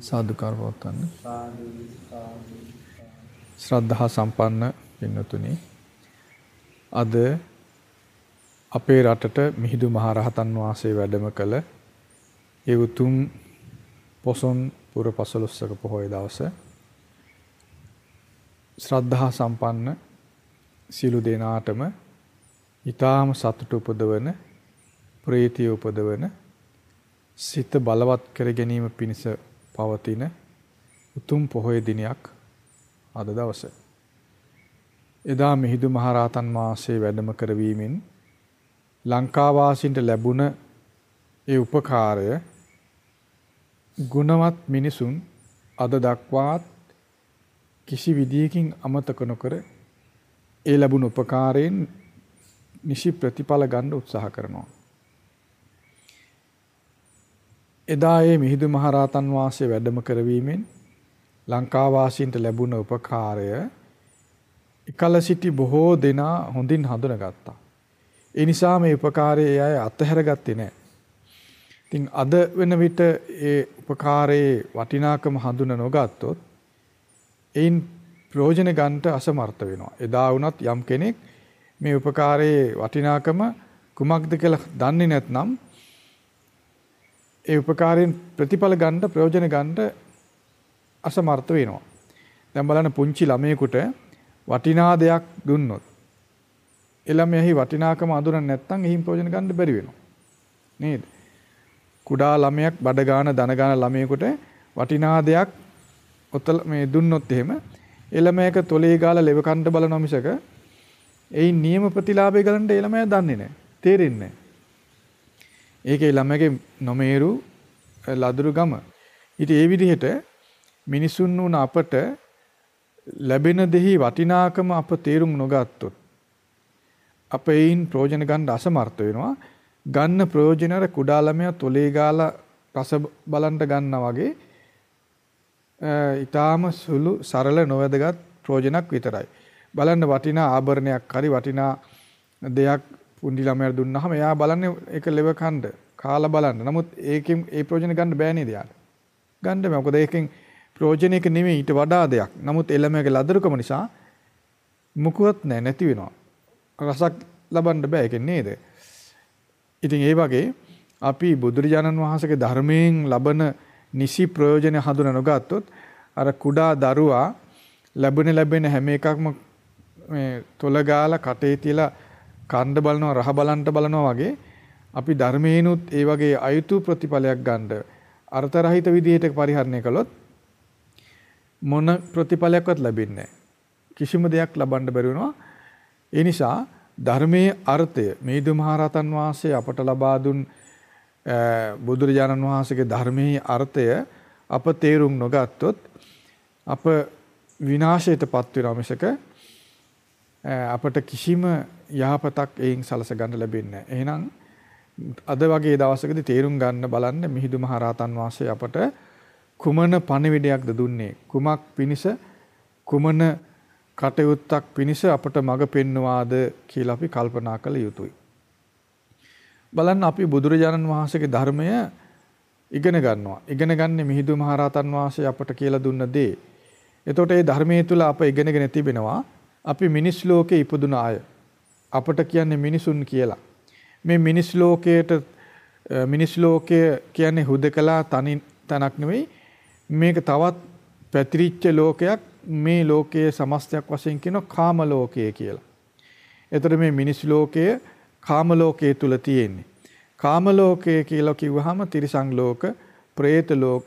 සාදුකාර පවත්වන්න. ශ්‍රද්ධහා සම්පන්න පින්නතුනි අද අපේ රටට මිහිඳු මහරහතන් වහන්සේ වැඩම කළ ඒ උතුම් පොසොන් පුර පසළොස්වක පොහොය දවස ශ්‍රද්ධහා සම්පන්න සියලු දෙනාටම ඊටාම සතුට උපදවන ප්‍රීතිය උපදවන සිත බලවත් කර ගැනීම පිණිස පවතින උතුම් පොහොය දිනයක් අද දවස. එදා මිහිඳු මහරහතන් වහන්සේ වැඩම කරවීමෙන් ලංකාවාසීන්ට ලැබුණ ඒ උපකාරය ගුණවත් මිනිසුන් අද දක්වාත් කිසි විදියකින් අමතක නොකර ඒ ලැබුණු උපකාරයෙන් නිසි ප්‍රතිඵල ගන්න උත්සාහ කරනවා. එදා ඒ මිහිඳු මහරහතන් වහන්සේ වැඩම කරවීමෙන් ලංකාවාසීන්ට ලැබුණ උපකාරය එකල සිටි බොහෝ දෙනා හොඳින් හඳුනගත්තා. ඒ නිසා මේ උපකාරය අය අත්හැරගත්තේ නැහැ. ඉතින් අද වෙන විට ඒ උපකාරයේ වටිනාකම හඳුන නොගත්තොත් ඒන් ප්‍රයෝජන ගන්නට අසමර්ථ වෙනවා. එදා වුණත් යම් කෙනෙක් මේ උපකාරයේ වටිනාකම කුමක්ද කියලා දන්නේ නැත්නම් ඒ උපකාරයෙන් ප්‍රතිඵල ගන්න ප්‍රයෝජන ගන්න අසමර්ථ වෙනවා. දැන් බලන්න පුංචි ළමයෙකුට වටිනා දෙයක් දුන්නොත් එළමෙහි වටිනාකම අඳුරන්නේ නැත්නම් එහින් ප්‍රයෝජන ගන්න බැරි වෙනවා. නේද? කුඩා ළමයක් බඩ ගාන දන ගාන ළමයෙකුට වටිනා දෙයක් ඔතල මේ දුන්නොත් එහෙම එළමයක තොලේ ගාලා ලෙව කන්න බලන මිසක එයින් නියම ප්‍රතිලාභය ගලන්න එළමයා දන්නේ නැහැ. තේරෙන්නේ නැහැ. ඒකේ ළමගේ නොමේරු ලදරු ගම. ඊට ඒ විදිහට මිනිසුන් වුණ අපට ලැබෙන දෙහි වටිනාකම අප තේරුම් නොගත්තොත් අප ඒයින් ප්‍රයෝජන ගන්න අසමර්ථ වෙනවා. ගන්න ප්‍රයෝජන අර කුඩා ළමයා තොලේ ගාලා රස බලන්න ගන්නා වගේ ඊටාම සුළු සරල නොවැදගත් ප්‍රයෝජනක් විතරයි. බලන්න වටිනා ආභරණයක් හරි වටිනා දෙයක් පුංචි ළමයාට දුන්නාම එයා බලන්නේ ඒක ලෙව කණ්ඩ කාලා බලන්න. නමුත් ඒකෙන් ඒ ප්‍රයෝජන ගන්න බෑ නේද යාට? ගන්න බෑ. මොකද ඒකෙන් ප්‍රයෝජනයක නෙමෙයි ඊට වඩා දෙයක්. නමුත් එළමයාගේ ලදරුකම නිසා මුකුවත් නැහැ නැති වෙනවා. රසක් ලබන්න බෑ ඒකෙන් නේද? ඉතින් ඒ වගේ අපි බුදුරජාණන් වහන්සේගේ ධර්මයෙන් ලබන නිසි ප්‍රයෝජන හඳුන නොගත්තොත් අර කුඩා දරුවා ලැබෙන ලැබෙන හැම එකක්ම මේ තොල ගාලා කටේ තියලා කණ්ඩ බලනවා රහ බලන්ට බලනවා වගේ අපි ධර්මේනුත් ඒ වගේ අයුතු ප්‍රතිඵලයක් ගන්න අර්ථ රහිත විදිහට පරිහරණය කළොත් මොන ප්‍රතිඵලයක්වත් ලැබෙන්නේ කිසිම දෙයක් ලබන්න බැරි වෙනවා. ඒ නිසා ධර්මයේ අර්ථය මේදු මහරහතන් වහන්සේ අපට ලබා දුන් බුදුරජාණන් වහන්සේගේ ධර්මයේ අර්ථය අප තේරුම් නොගත්තොත් අප විනාශයටපත් වෙනවා මිසක අපට කිසිම යහපතක් එයින් සලස ගන්න ලැබෙන්නේ නැහැ. එහෙනම් අද වගේ දවසකදී තේරුම් ගන්න බලන්න මිහිඳු මහ රහතන් වහන්සේ අපට කුමන පණිවිඩයක්ද දුන්නේ? කුමක් පිනිස කුමන කටයුත්තක් පිනිස අපට මඟ පෙන්වවාද කියලා අපි කල්පනා කළ යුතුයි. බලන්න අපි බුදුරජාණන් වහන්සේගේ ධර්මය ඉගෙන ගන්නවා. ඉගෙන ගන්නේ මිහිඳු මහ රහතන් වහන්සේ අපට කියලා දුන්න දේ. එතකොට මේ ධර්මයේ තුල අප ඉගෙනගෙන තිබෙනවා අපි මිනිස් ලෝකේ ඉපදුන අය. අපට කියන්නේ මිනිසුන් කියලා. මේ මිනිස් ලෝකයට මිනිස් ලෝකය කියන්නේ හුදකලා තනි තනක් නෙවෙයි. මේක තවත් පැතිරිච්ච ලෝකයක් මේ ලෝකයේ සමස්තයක් වශයෙන් කියන කාම ලෝකය කියලා. එතකොට මේ මිනිස් ලෝකය කාම ලෝකයේ තුල තියෙන්නේ. කාම ලෝකය කියලා කිව්වහම තිරිසන් ලෝක, പ്രേත ලෝක,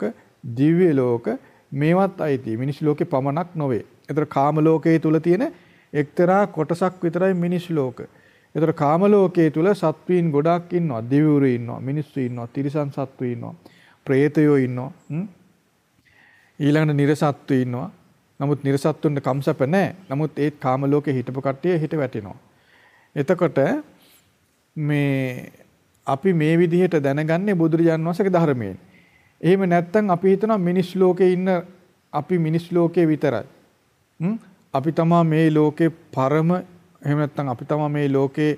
දිව්‍ය ලෝක මේවත් අයිති. මිනිස් ලෝකේ පමණක් නොවේ. එතකොට කාම ලෝකයේ තුල තියෙන එක්තරා කොටසක් විතරයි මිනිස් ලෝක. ඒතර කාම ලෝකයේ තුල සත්වීන් ගොඩාක් ඉන්නවා. දිව්‍යුරු ඉන්නවා, මිනිස්සු ඉන්නවා, තිරිසන් සත්තු ඉන්නවා, പ്രേතයෝ ඉන්නවා. ඊළඟට නිර්සත්තු ඉන්නවා. නමුත් නිර්සත්තුන්ට කම්සප නැහැ. නමුත් ඒත් කාම ලෝකේ හිටපු කට්ටිය හිට වැටෙනවා. එතකොට මේ අපි මේ විදිහට දැනගන්නේ බුදුරජාන් වහන්සේගේ ධර්මයෙන්. එහෙම නැත්නම් අපි හිතනවා මිනිස් ලෝකේ ඉන්න අපි මිනිස් ලෝකේ විතරයි. අපි තමා මේ ලෝකේ පරම එහෙම නැත්නම් අපි තමා මේ ලෝකේ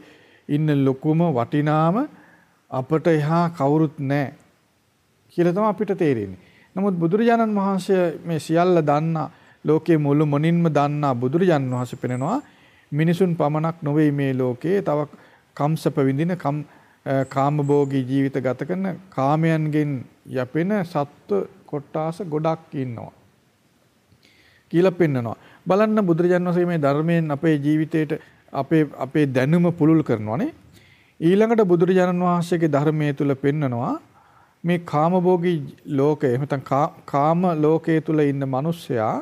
ඉන්න ලොකුම වටිනාම අපට එහා කවුරුත් නැහැ කියලා තමයි අපිට තේරෙන්නේ. නමුත් බුදුරජාණන් වහන්සේ මේ සියල්ල දන්නා ලෝකයේ මුළු මොනින්ම දන්නා බුදුරජාණන් වහන්සේ පෙනෙනවා මිනිසුන් පමණක් නොවේ මේ ලෝකයේ තව කම්සප විඳින කම් කාමභෝගී ජීවිත ගත කරන කාමයන්ගෙන් යැපෙන සත්ව කොට්ටාස ගොඩක් ඉන්නවා කියලා පෙන්නනවා බලන්න බුදුරජාණන් වහන්සේ මේ ධර්මයෙන් අපේ ජීවිතේට අපේ අපේ දැනුම පුළුල් කරනවානේ ඊළඟට බුදුරජාණන් වහන්සේගේ ධර්මයේ තුල පෙන්නනවා මේ කාමභෝගී ලෝකය එහෙම කාම ලෝකයේ තුල ඉන්න මිනිස්සයා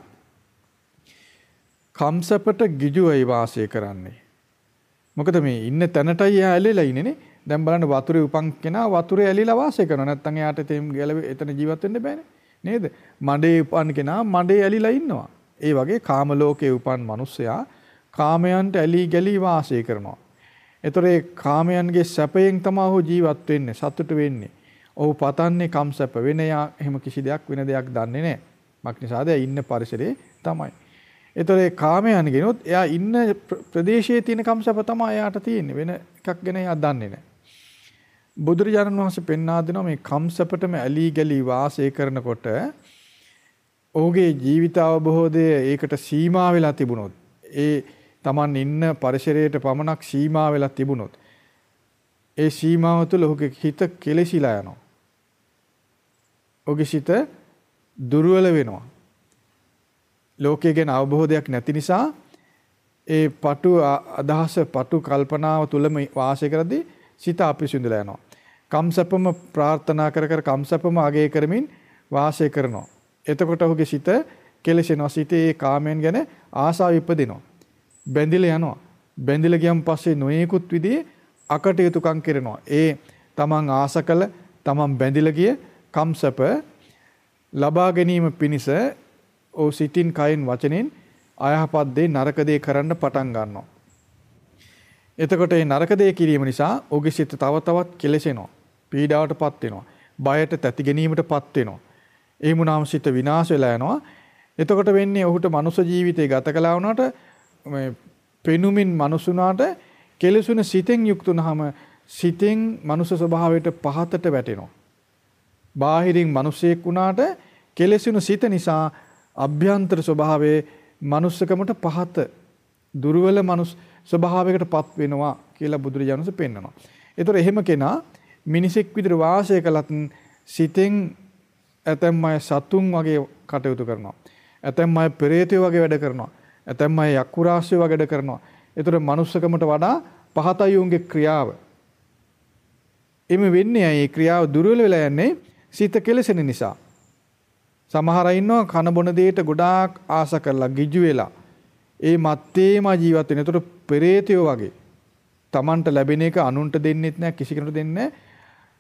කම්සපට ගිජුවයි වාසය කරන්නේ. මොකද මේ ඉන්න තැනටයි එයා ඇලිලා ඉන්නේනේ. දැන් බලන්න වතුරේ උපන් කෙනා වතුරේ ඇලිලා වාසය කරනවා. නැත්තම් එයාට තේම් ගැලවෙ එතන ජීවත් වෙන්න බෑනේ. නේද? මඩේ උපන් කෙනා මඩේ ඇලිලා ඉන්නවා. ඒ වගේ කාම ලෝකයේ උපන් මිනිස්සයා කාමයන්ට ඇලී ගැලී වාසය කරනවා. ඒතර ඒ කාමයන්ගේ සැපයෙන් තමයි ඔහු ජීවත් වෙන්නේ, සතුට වෙන්නේ. ඔහු පතන්නේ කම් සැප වෙන යා එහෙම කිසි දෙයක් වෙන දෙයක් දන්නේ නැහැ. මක්නිසාද ඉන්න පරිසරේ තමයි. ඒතර ඒ කාමයන් ගෙනොත් එයා ඉන්න ප්‍රදේශයේ තියෙන කම් සැප තමයි එයාට තියෙන්නේ. වෙන එකක් ගැන එයා දන්නේ නැහැ. බුදුරජාණන් වහන්සේ පෙන්වා දෙනවා මේ කම් සැපටම ඇලී ගැලී වාසය කරනකොට ඔහුගේ ජීවිත අවබෝධය ඒකට සීමා වෙලා තිබුණොත් ඒ Taman ඉන්න පරිසරයට පමණක් සීමා වෙලා තිබුණොත් ඒ සීමාව තුළ ඔහුගේ හිත කෙලසිලා යනවා. ඔහුගේ සිත දුර්වල වෙනවා. ලෝකයේ ගැන අවබෝධයක් නැති නිසා ඒ පටු අදහස පටු කල්පනාව තුළම වාසය කරද්දී සිත අපිරිසුදුලා යනවා. කම්සපම ප්‍රාර්ථනා කර කර කම්සපම අගය කරමින් වාසය කරනවා. එතකොට ඔහුගේ සිත කෙලෙසෙනවා. සිතේ කාමයන් ගැන ආසාව ඉපදිනවා. බැඳිලා යනවා. බැඳිලා ගියන් පස්සේ නොයෙකුත් විදිහේ අකටයුතුකම් කරනවා. ඒ තමන් ආස කළ තමන් බැඳිලා ගිය කම්සප ලබා ගැනීම පිණිස ඕ සිතින් කයින් වචනෙන් අයහපත් දේ නරක දේ කරන්න පටන් ගන්නවා. එතකොට මේ නරක දේ කිරීම නිසා ඔහුගේ සිත තව තවත් කෙලසෙනවා. පීඩාවටපත් වෙනවා. බයට තැති ගැනීමටපත් වෙනවා. එහෙම වුණාම සිත විනාශ වෙලා යනවා. එතකොට වෙන්නේ ඔහුට මනුෂ්‍ය ජීවිතය ගත කළා වුණාට මේ පෙනුමින් මනුසුනාට කෙලසුන සිතෙන් යුක්තුනහම සිතෙන් මනුෂ්‍ය ස්වභාවයට පහතට වැටෙනවා. බාහිරින් මිනිසෙක් වුණාට කෙලසුන සිත නිසා අභ්‍යන්තර ස්වභාවයේ මනුස්සකමට පහත දුර්වල මනුස් ස්වභාවයකටපත් වෙනවා කියලා බුදුරජාණන්සේ පෙන්වනවා. ඒතර එහෙම කෙනා මිනිසෙක් විදිහට වාසය කළත් සිතෙන් ඇතැම් අය සතුන් වගේ කටයුතු කරනවා. ඇතැම් අය පෙරේතයෝ වගේ වැඩ කරනවා. ඇතැම් අය යක්කුරාශ්‍රය වගේ වැඩ කරනවා. ඒතර මනුස්සකමට වඩා පහතයි උන්ගේ ක්‍රියාව. එimhe වෙන්නේ ඇයි ක්‍රියාව දුර්වල වෙලා යන්නේ සිත කෙලසෙන නිසා. සමහර අය ඉන්නවා කන බොන දෙයට ගොඩාක් ආස කරලා ගිජු වෙලා ඒ මත්තේම ජීවත් වෙන. ඒතර පෙරේතයෝ වගේ. Tamanට ලැබෙන එක අනුන්ට දෙන්නෙත් නෑ කිසි කෙනෙකුට දෙන්නේ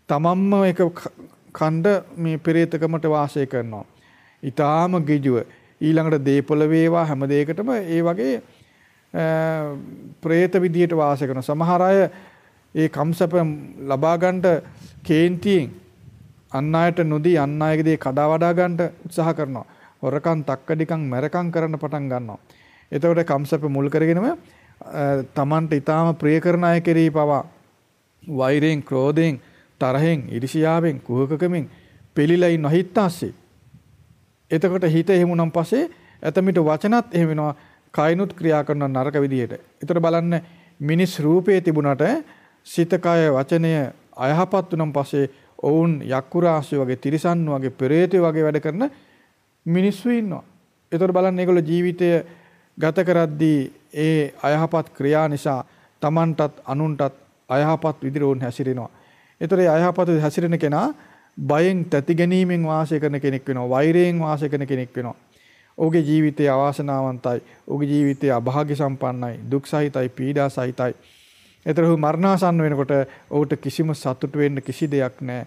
තමන්ම එක කණ්ඩ මේ පෙරේතකමට වාසය කරනවා. ඊටාම ගිජුව ඊළඟට දීපොළ වේවා හැම දෙයකටම ඒ වගේ പ്രേත විදියට වාසය කරන සමහර අය ඒ කම්සප ලබා ගන්නට කේන්තියෙන් අන් අයට නොදී අන් අයගේ දේ කඩා වඩා ගන්නට උත්සාහ කරනවා. හොරකම් තක්කඩිකම් මැරකම් කරන්න පටන් ගන්නවා. එතකොට කම්සප මුල් කරගෙනම තමන්ට ඊටාම ප්‍රිය කරන අය කෙරෙහි පවා වෛරයෙන්, ක්‍රෝධයෙන්, තරහෙන්, ඉරිසියාවෙන්, කුහකකමින් පෙලිලා ඉන්න හිතාස්සේ. එතකොට හිත එහෙමුනම් පස්සේ ඇතමිට වචනත් එහෙම වෙනවා. කයිනුත් ක්‍රියා කරන නරක විදියට. ඒතර බලන්න මිනිස් රූපේ තිබුණට සිත කය වචනය අයහපත් වුණන් පස්සේ ඔවුන් යක්කුරාසය වගේ තිරිසන් වගේ පෙරේතය වගේ වැඩ කරන මිනිස්සු ඉන්නවා. ඒතර බලන්න ඒගොල්ලෝ ජීවිතය ගත කරද්දී ඒ අයහපත් ක්‍රියා නිසා Tamanටත් අනුන්ටත් අයහපත් විදිහට වුන් හැසිරෙනවා. ඒතර ඒ අයහපත් හැසිරෙන කෙනා බයෙන් තැති ගැනීමෙන් වාසය කරන කෙනෙක් වෙනවා. වෛරයෙන් වාසය කරන කෙනෙක් වෙනවා. ඔහුගේ ජීවිතය අවාසනාවන්තයි. ඔහුගේ ජීවිතය අභාග්‍ය සම්පන්නයි, දුක් සහිතයි, පීඩා සහිතයි. ඒතර ඔහු මරණාසන්න වෙනකොට ඔහුට කිසිම සතුට වෙන්න කිසි දෙයක් නැහැ.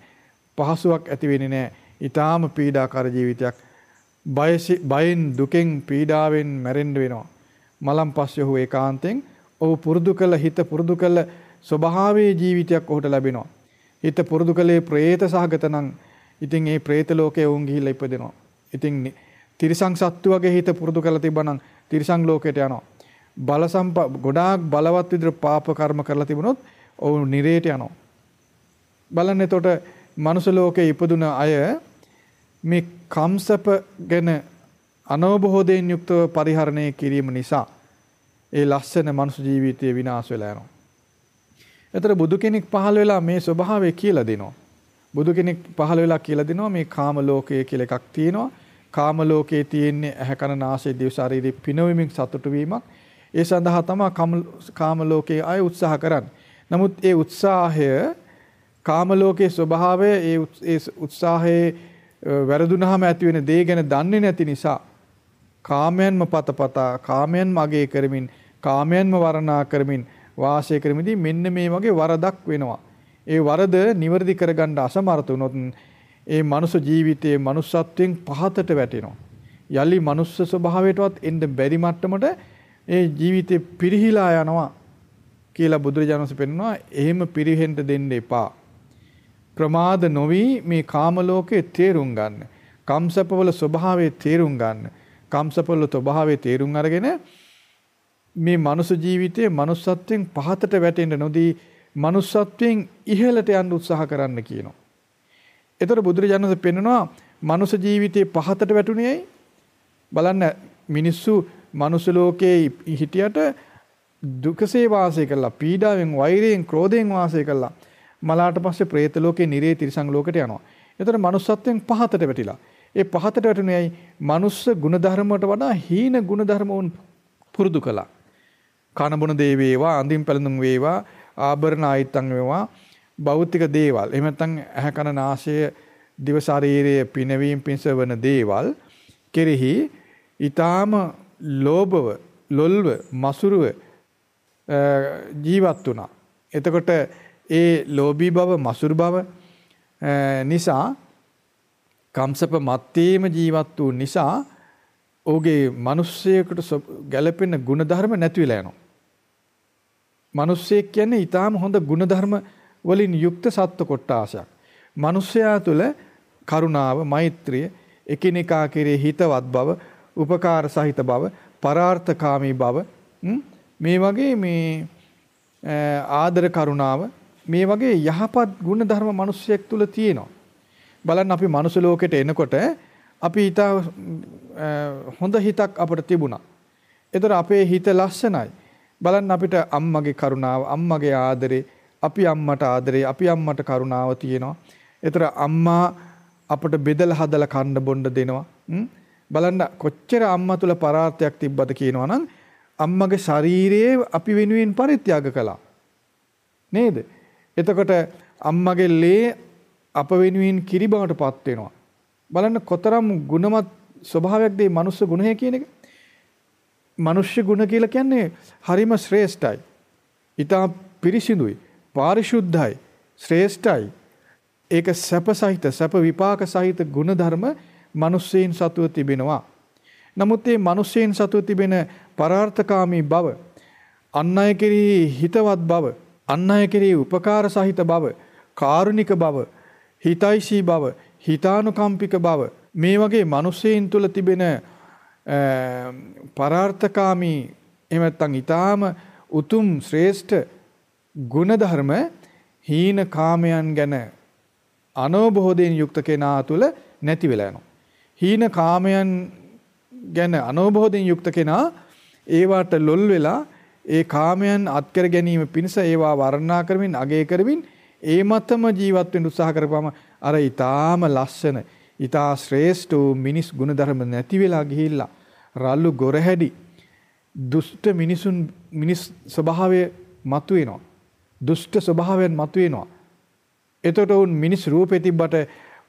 පහසුවක් ඇති වෙන්නේ නැහැ. ඊටාම පීඩාකාර ජීවිතයක්. බයෙන් දුකෙන් පීඩාවෙන් මැරෙන්න වෙනවා. මලම් පස්සේ ඔහු ඒකාන්තෙන් ඔහු පුරුදු කළ හිත පුරුදු කළ ස්වභාවයේ ජීවිතයක් ඔහුට ලැබෙනවා. හිත පුරුදු කළේ പ്രേත සහගත නම් ඉතින් ඒ പ്രേත ලෝකේ වුන් ගිහිල්ලා ඉපදෙනවා. ඉතින් තිරිසන් සත්තු වගේ හිත පුරුදු කරලා තිබ්බනම් තිරිසන් ලෝකයට යනවා. බල ගොඩාක් බලවත් විදිහට පාප කර්ම කරලා තිබුණොත් ඔවුන් නිරේට යනවා. බලන්න එතකොට මනුෂ්‍ය ලෝකේ ඉපදුන අය මේ කම්සප ගැන අනවබෝධයෙන් යුක්තව පරිහරණය කිරීම නිසා ඒ ලස්සන මනුෂ්‍ය ජීවිතය විනාශ වෙලා යනවා. එතර බුදු කෙනෙක් පහළ වෙලා මේ ස්වභාවය කියලා දෙනවා. බුදු කෙනෙක් පහළ වෙලා කියලා දෙනවා මේ කාම ලෝකය කියලා එකක් තියෙනවා. කාම ලෝකයේ තියෙන්නේ ඇහැ කන නාසය දිව ශරීරේ පිනවීමෙන් සතුටු වීමක්. ඒ සඳහා තමයි කාම ලෝකයේ අය උත්සාහ කරන්නේ. නමුත් ඒ උත්සාහය කාම ලෝකයේ ස්වභාවය ඒ උත්සාහයේ වැරදුනහම ඇති වෙන දේ ගැන දන්නේ නැති නිසා කාමයන්ම පතපතා කාමයන්ම අගය කරමින් කාමයන්ම වර්ණනා කරමින් වාසය කරමින්දී මෙන්න මේ වගේ වරදක් වෙනවා. ඒ වරද නිවැරදි කරගන්න අසමර්ථ වුණොත් ඒ මනුස්ස ජීවිතයේ manussත්වයෙන් පහතට වැටෙනවා. යලි මනුස්ස ස්වභාවයටවත් එන්න බැරි මට්ටමට ඒ ජීවිතේ පිරිහිලා යනවා කියලා බුදුරජාණන් වහන්සේ පෙන්වනවා. එහෙම පිරිහෙන්න දෙන්න එපා. ප්‍රමාද නොවි මේ කාම ලෝකේ තේරුම් ගන්න. කම්සපවල ස්වභාවය තේරුම් ගන්න. කම්සපවල ස්වභාවය තේරුම් අරගෙන මේ මනුස්ස ජීවිතයේ manussත්වයෙන් පහතට වැටෙන්න නොදී manussත්වයෙන් ඉහළට යන්න උත්සාහ කරන්න කියනවා. එතකොට බුදුරජාණන් වහන්සේ පෙන්වනවා මනුස්ස ජීවිතයේ පහතට වැටුණේ බලන්න මිනිස්සු මනුස්ස ලෝකයේ හිටියට දුකසේ වාසය කළා පීඩාවෙන් වෛරයෙන් ක්‍රෝධයෙන් වාසය කළා මලාට පස්සේ പ്രേත ලෝකේ නිරේ තිරිසං ලෝකයට යනවා. එතකොට manussත්වයෙන් පහතට වැටිලා. ඒ පහතට වැටුණේයි මනුස්ස ගුණධර්ම වලට වඩා හීන ගුණධර්ම උන් පුරුදු කළා. කන බොන දේ වේවා, අඳින් පැළඳුම් වේවා, ආභරණ ආයිත්තන් වේවා, භෞතික දේවල්. එහෙම නැත්නම් ඇහැ කන නාසය දිව ශරීරයේ පිනවීම පිණිස වන දේවල් කෙරෙහි ඊටාම ලෝභව, ලොල්ව, මසුරුව ජීවත් වුණා. එතකොට ඒ ලෝභී බව මසුරු බව නිසා කම්සප මත්තේම ජීවත් වූ නිසා ඔහුගේ මිනිස්සෙකුට ගැළපෙන ಗುಣධර්ම නැති වෙලා යනවා. මිනිස්සෙක් කියන්නේ ඊටාම හොඳ ಗುಣධර්ම වලින් යුක්ත සත්ව කොටාසයක්. මිනිසයා තුළ කරුණාව, මෛත්‍රිය, එකිනෙකා කෙරෙහි හිතවත් බව, උපකාර සහිත බව, පරාර්ථකාමී බව මේ වගේ මේ ආදර කරුණාව මේ වගේ යහපත් ගුණ ධර්ම මිනිස්සෙක් තුල තියෙනවා. බලන්න අපි මනුස්ස ලෝකෙට එනකොට අපි ඊට හොඳ හිතක් අපිට තිබුණා. ඒතර අපේ හිත ලස්සනයි. බලන්න අපිට අම්මගේ කරුණාව, අම්මගේ ආදරේ, අපි අම්මට ආදරේ, අපි අම්මට කරුණාව තියෙනවා. ඒතර අම්මා අපිට බෙදලා හදලා කන්න බොන්න දෙනවා. බලන්න කොච්චර අම්මා තුල පරාර්ථයක් තිබ්බද කියනවා නම් අම්මගේ ශරීරයේ අපි වෙනුවෙන් පරිත්‍යාග කළා. නේද? එතකොට අම්මගේ ලේ අප වෙනුවෙන් කිරි බවට පත් වෙනවා. බලන්න කොතරම් ගුණමත් ස්වභාවයක්ද මේ මනුස්ස ගුණය කියන එක. මනුෂ්‍ය ගුණ කියලා කියන්නේ හරිම ශ්‍රේෂ්ඨයි. ඊටා පිරිසිදුයි, පාරිශුද්ධයි, ශ්‍රේෂ්ඨයි. ඒක සැප සහිත, සැප විපාක සහිත ගුණධර්ම මිනිස්සෙයින් සතුව තිබෙනවා. නමුත් මේ මිනිස්සෙයින් සතුව තිබෙන පරාර්ථකාමී බව, අන් අය කෙරෙහි හිතවත් බව අන් අය කෙරෙහි උපකාර සහිත බව, කාරුණික බව, හිතයිසී බව, හිතානුකම්පික බව මේ වගේ මිනිසෙයින් තුල තිබෙන පරාර්ථකාමී එහෙම නැත්නම් ඊටාම උතුම් ශ්‍රේෂ්ඨ ගුණධර්ම හීන කාමයන් ගැන අනෝබෝධයෙන් යුක්ත කෙනා තුල නැති වෙලා යනවා. හීන කාමයන් ගැන අනෝබෝධයෙන් යුක්ත කෙනා ඒවට ලොල් වෙලා ඒ කාමයන් අත්කර ගැනීම පිණිස ඒවා වර්ණනා කරමින් අගය කරමින් ඒ මතම ජීවත් වෙන්න උත්සාහ කරපුවම අර ඊටාම ලස්සන ඊටා ශ්‍රේෂ්ඨ මිනිස් ගුණධර්ම නැති වෙලා ගිහිල්ලා රල්ලු ගොරහැඩි දුෂ්ට මිනිසුන් මිනිස් ස්වභාවය මතුවෙනවා. දුෂ්ට ස්වභාවයන් මතුවෙනවා. එතකොට උන් මිනිස් රූපෙ තිබ්බට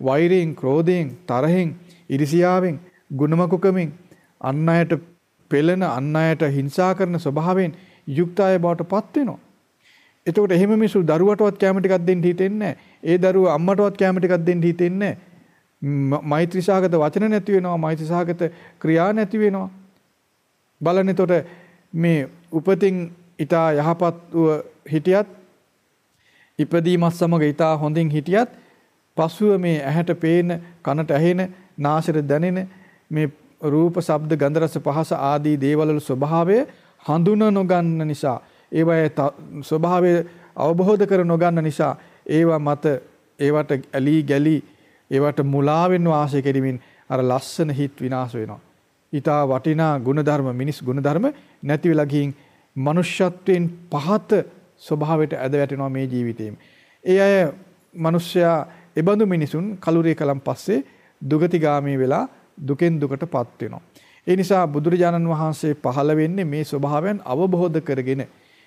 වෛරයෙන් ක්‍රෝධයෙන් තරහෙන් ඉරිසියාවෙන් ගුණමකුකමින් අන් අයට පෙළෙන අන් අයට හිංසා කරන ස්වභාවයෙන් යුක්ත අය බවට පත් වෙනවා. එතකොට එහෙම මිනිස්සු දරුවටවත් කැම ටිකක් දෙන්න හිතෙන්නේ ඒ දරුවා අම්මටවත් කැම ටිකක් දෙන්න හිතෙන්නේ මෛත්‍රී සාගත වචන නැති වෙනවා මෛත්‍රී සාගත ක්‍රියා නැති වෙනවා. බලන්න එතකොට මේ උපතින් ඊටා යහපත්ව හිටියත් ඉපදීමත් සමග ඊටා හොඳින් හිටියත් පසුව මේ ඇහැට පේන කනට ඇහෙන නාසයට දැනෙන මේ රූප, ශබ්ද, ගන්ධ, රස, පහස ආදී දේවල් වල ස්වභාවය හඳුන නොගන්න නිසා ඒවායේ ස්වභාවය අවබෝධ කර නොගන්න නිසා ඒවා මත ඒවට ඇලී ගැලී ඒවට මුලාවෙන් වාසය කෙරෙමින් අර ලස්සන හිත් විනාශ වෙනවා. ඊටා වටිනා ගුණධර්ම මිනිස් ගුණධර්ම නැති වෙලා ගින් මනුෂ්‍යත්වයෙන් පහත ස්වභාවයට ඇද වැටෙනවා මේ ජීවිතේම. ඒ අය මිනිස්සයා එබඳු මිනිසුන් කලුරිය කලම් පස්සේ දුගතිගාමී වෙලා දුකෙන් දුකටපත් වෙනවා. ඒ නිසා බුදුරජාණන් වහන්සේ පහළ වෙන්නේ මේ ස්වභාවයන් අවබෝධ කරගෙන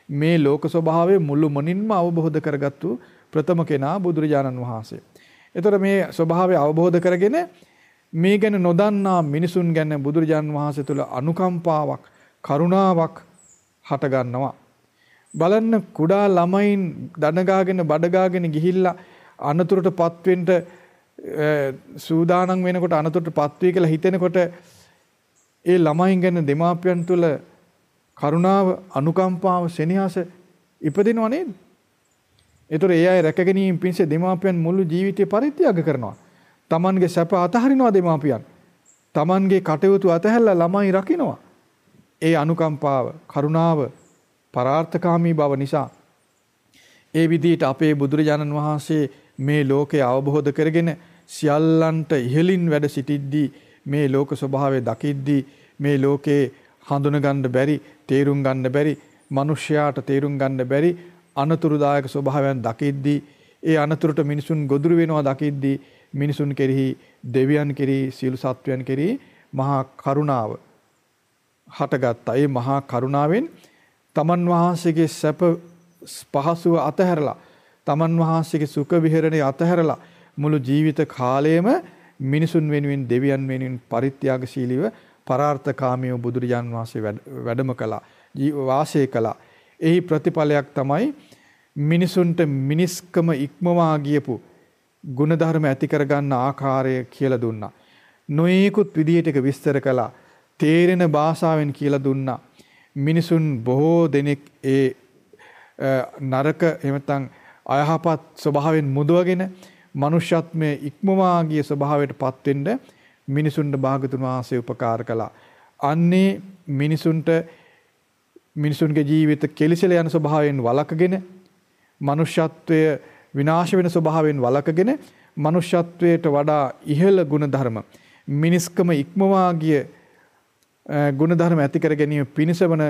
මේ ලෝක ස්වභාවය මුළු මනින්ම අවබෝධ කරගත්තු ප්‍රථම කෙනා බුදුරජාණන් වහන්සේ. එතකොට මේ ස්වභාවය අවබෝධ කරගෙන මේ ගැන නොදන්නා මිනිසුන් ගැන බුදුරජාණන් වහන්සේ තුළ අනුකම්පාවක් කරුණාවක් හට ගන්නවා. බලන්න කුඩා ළමයින් දනගාගෙන බඩගාගෙන ගිහිල්ලා අනතුරටපත් වෙන්න සූදානම් වෙනකොට අනතුරටපත් වෙයි කියලා හිතෙනකොට ඒ ළමයින් ගැන දෙමාපියන් තුළ කරුණාව, අනුකම්පාව, සෙනෙහස ඉපදිනව නේද? ඒතර ඒ අය රැකගැනීම පිණිස දෙමාපියන් මුළු ජීවිතේ පරිත්‍යාග කරනවා. Tamanගේ සැප අතහරිනවා දෙමාපියන්. Tamanගේ කටයුතු අතහැරලා ළමයි රකින්නවා. ඒ අනුකම්පාව, කරුණාව, පරාර්ථකාමී බව නිසා ඒ විදිහට අපේ බුදුරජාණන් වහන්සේ මේ ලෝකය අවබෝධ කරගෙන සියල්ලන්ට ඉහළින් වැඩ සිටිද්දී මේ ලෝක ස්වභාවය දකිද්දී මේ ලෝකේ හඳුන ගන්න බැරි, තේරුම් ගන්න බැරි, මිනිස්යාට තේරුම් ගන්න බැරි අනතුරුදායක ස්වභාවයන් දකිද්දී ඒ අනතුරට මිනිසුන් ගොදුරු වෙනවා දකිද්දී මිනිසුන් කෙරෙහි දෙවියන් කෙරෙහි සියලු සත්වයන් කෙරෙහි මහා කරුණාව හටගත්තා. ඒ මහා කරුණාවෙන් තමන් වහන්සේගේ සැප පහසුව අතහැරලා තමන් වහන්සේගේ සුඛ විහරණය අතහැරලා මුළු ජීවිත කාලයම මිනිසුන් වෙනුවෙන් දෙවියන් වෙනුවෙන් පරිත්‍යාගශීලීව පරාර්ථකාමීව බුදුරජාන් වහන්සේ වැඩම කළා. වාසය කළා. එහි ප්‍රතිඵලයක් තමයි මිනිසුන්ට මිනිස්කම ඉක්මවා ගියපු ಗುಣධර්ම ඇති කරගන්න ආකාරය කියලා දුන්නා. නොයෙකුත් විදිහට විස්තර කළා. තේරෙන භාෂාවෙන් කියලා දුන්නා. මිනිසුන් බොහෝ දෙනෙක් ඒ නරක එහෙම නැත්නම් අයහපත් ස්වභාවයෙන් මුදවගෙන මනුෂ්‍යත්වයේ ඉක්මවා ගිය ස්වභාවයට පත් වෙන්න මිනිසුන්ට භාගතුන් වහන්සේ උපකාර කළා. අන්නේ මිනිසුන්ට මිනිසුන්ගේ ජීවිත කෙලිසල යන ස්වභාවයෙන් වළකගෙන මනුෂ්‍යත්වය විනාශ වෙන ස්වභාවයෙන් වළකගෙන මනුෂ්‍යත්වයට වඩා ඉහළ ගුණ ධර්ම මිනිස්කම ඉක්මවා ගිය ගුණධර්ම ඇති කර ගැනීම පිණිසවන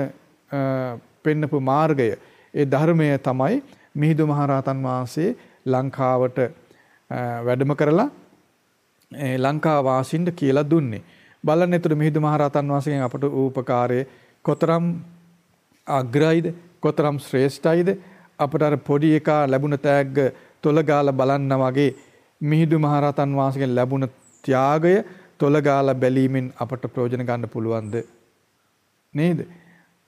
පෙන්නපු මාර්ගය ඒ ධර්මය තමයි මිහිඳු මහරහතන් වහන්සේ ලංකාවට වැඩම කරලා ලංකා වාසින්ට කියලා දුන්නේ. බලන්න එතකොට මිහිඳු මහරහතන් වහන්සේගෙන් අපට උපකාරය කොතරම් අග්‍රයිද? කොතරම් ශ්‍රේෂ්ඨයිද? අපට අර පොඩි එකා ලැබුණ තෑග්ග තොල ගාලා බලන්න වගේ මිහිඳු මහරහතන් වහන්සේගෙන් ලැබුණ ත්‍යාගය තොල ගාලා බැලීමෙන් අපට ප්‍රයෝජන ගන්න පුළුවන්ද? නේද?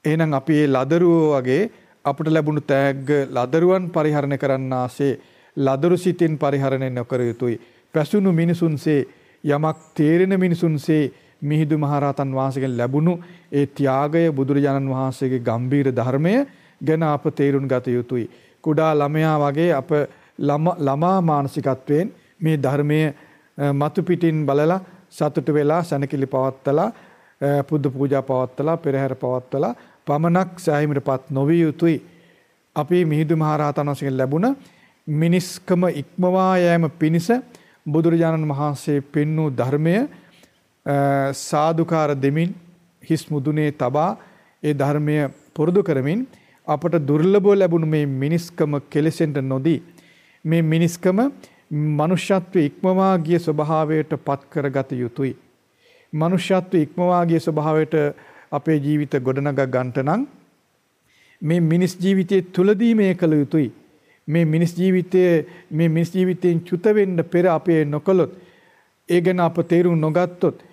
එහෙනම් අපි මේ ලදරුවෝ වගේ අපට ලැබුණු තෑග්ග ලදරුවන් පරිහරණය කරන්නාසේ ලදරු සිතින් පරිහරණය නොකර යුතුයි. පැසුණු මිනිසුන්සේ යමක් තේරෙන මිනිසුන්සේ මිහිඳු මහරහතන් වහන්සේගෙන් ලැබුණු ඒ ත්‍යාගය බුදුරජාණන් වහන්සේගේ ගම්බීර ධර්මය ගැන අප තේරුම් ගත යුතුයි. කුඩා ළමයා වගේ අප ළමා මානසිකත්වයෙන් මේ ධර්මයේ මතු පිටින් බලලා සතුට වෙලා සනකිලි පවත්තලා පුදු පූජා පවත්තලා පෙරහැර පවත්තලා පමණක් සෑහීමටපත් නොවිය යුතුයි. අපි මිහිඳු මහරහතන් වහන්සේගෙන් ලැබුණ මිනිස්කම ඉක්මවා යෑම පිණිස බුදුරජාණන් වහන්සේ පෙන්වූ ධර්මය සාදුකාර දෙමින් හිස් මුදුනේ තබා ඒ ධර්මය පුරුදු කරමින් අපට දුර්ලභව ලැබුණු මේ මිනිස්කම කෙලෙසෙන්ට නොදී මේ මිනිස්කම මනුෂ්‍යත්වයේ ඉක්මවා ගිය ස්වභාවයට පත් කරගත යුතුයි. මනුෂ්‍යත්වයේ ඉක්මවා ගිය ස්වභාවයට අපේ ජීවිත ගොඩනගා ගන්නට නම් මේ මිනිස් ජීවිතයේ තුලදී මේ කළ යුතුයි. මේ මිනිස් ජීවිතයේ මේ මිනිස් ජීවිතයෙන් චුත වෙන්න පෙර අපේ නොකළොත් ඒ ගැන අප තේරුම් නොගත්තොත්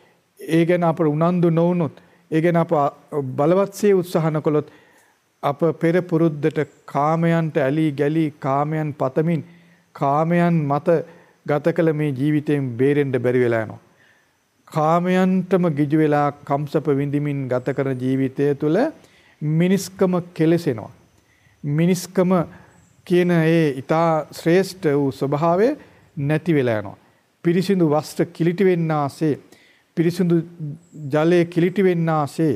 ඒ ගැන අප උනන්දු නොවුනොත් ඒ ගැන අප බලවත්සේ උත්සාහ නොකළොත් අප පෙර පුරුද්දට කාමයන්ට ඇලී ගැලී කාමයන් පතමින් කාමයන් මත ගත කළ මේ ජීවිතයෙන් බේරෙන්න බැරි වෙලා යනවා. කාමයන්ටම ගිජු වෙලා කම්සප විඳිමින් ගත කරන ජීවිතය තුළ මිනිස්කම කෙලසෙනවා. මිනිස්කම කියන ඒ ඊතා ශ්‍රේෂ්ඨ වූ ස්වභාවය නැති වෙලා යනවා. පිරිසිදු වස්ත්‍ර කිලිටි වෙන්නාසේ පිරිසිදු ජලයේ කිලිටි වෙන්නාසේ